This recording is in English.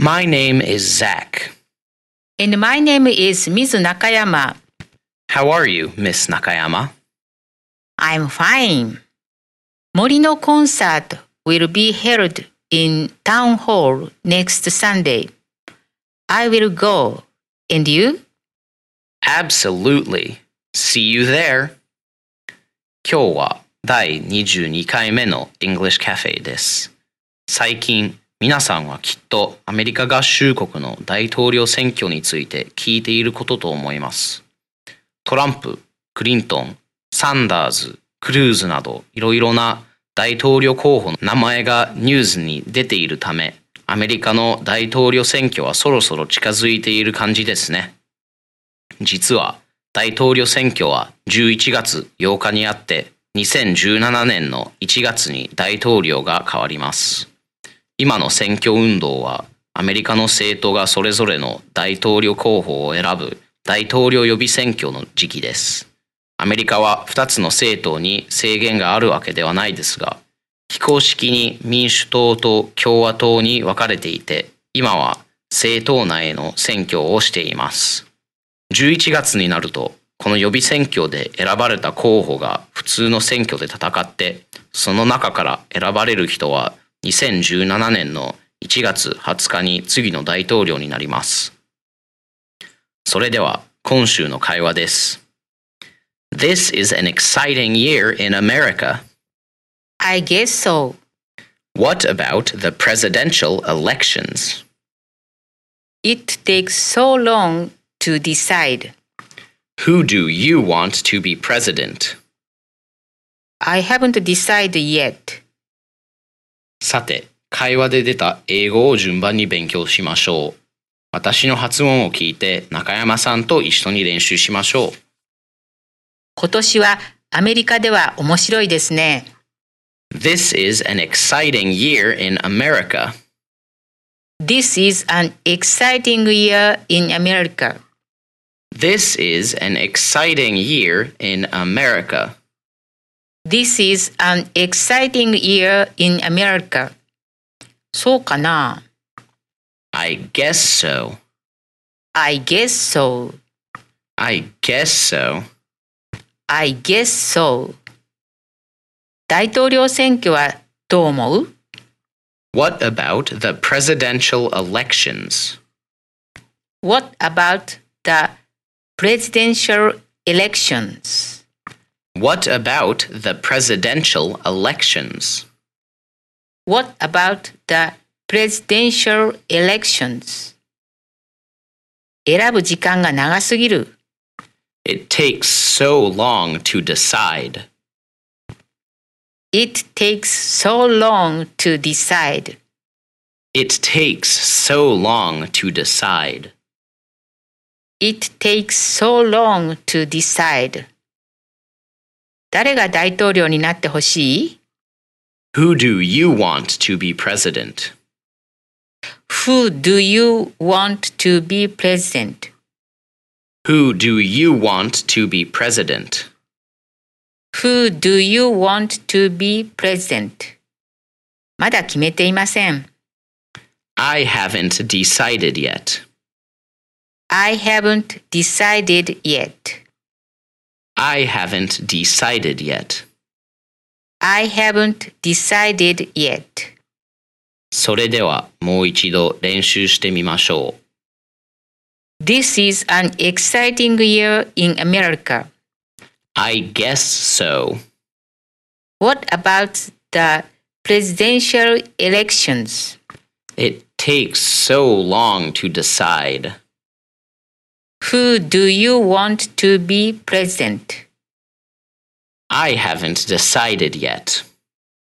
My name is Zach. And my name is Ms. Nakayama. How are you, Miss Nakayama? I'm fine. 森のコンサート will be held in Town Hall next Sunday. I will go. And you? Absolutely. See you there. 今日は第22回目の English Cafe です。最近、 皆さんはきっとアメリカ合衆国の大統領選挙について聞いていることと思います。トランプ、クリントン、サンダーズ、クルーズなどいろいろな大統領候補の名前がニュースに出ているため、アメリカの大統領選挙はそろそろ近づいている感じですね。実は大統領選挙は11月8日にあって2017年の1月に大統領が変わります。今の選挙運動はアメリカの政党がそれぞれの大統領候補を選ぶ大統領予備選挙の時期です。アメリカは2つの政党に制限があるわけではないですが、非公式に民主党と共和党に分かれていて、今は政党内への選挙をしています。11月になると、この予備選挙で選ばれた候補が普通の選挙で戦って、その中から選ばれる人は2017年の1月20日に次の大統領になります。それでは今週の会話です。This is an exciting year in America. I guess so. What about the presidential elections? It takes so long to decide. Who do you want to be president? I haven't decided yet. さて、会話で出た英語を順番に勉強しましょう。私の発音を聞いて中山さんと一緒に練習しましょう。今年はアメリカでは面白いですね。This is an exciting year in America. This is an exciting year in America. This is an exciting year in America. This is an exciting year in America. そうかな I guess so. I guess so. I guess so. I guess so. 大統領選挙はどう思う What about the presidential elections? What about the presidential elections? What about the presidential elections? What about the presidential elections? 選ぶ時間が長すぎる。 It takes so long to decide. It takes so long to decide. It takes so long to decide. It takes so long to decide. 誰が大統領になってほしい Who do you want to be president? Who do you want to be president? Who do you want to be president? Who do you want to be president? まだ決めていません。I haven't decided yet. I haven't decided yet. I haven't decided yet. I haven't decided yet. それではもう一度練習してみましょう。 This is an exciting year in America. I guess so. What about the presidential elections? It takes so long to decide. Who do you want to be president? I haven't decided yet.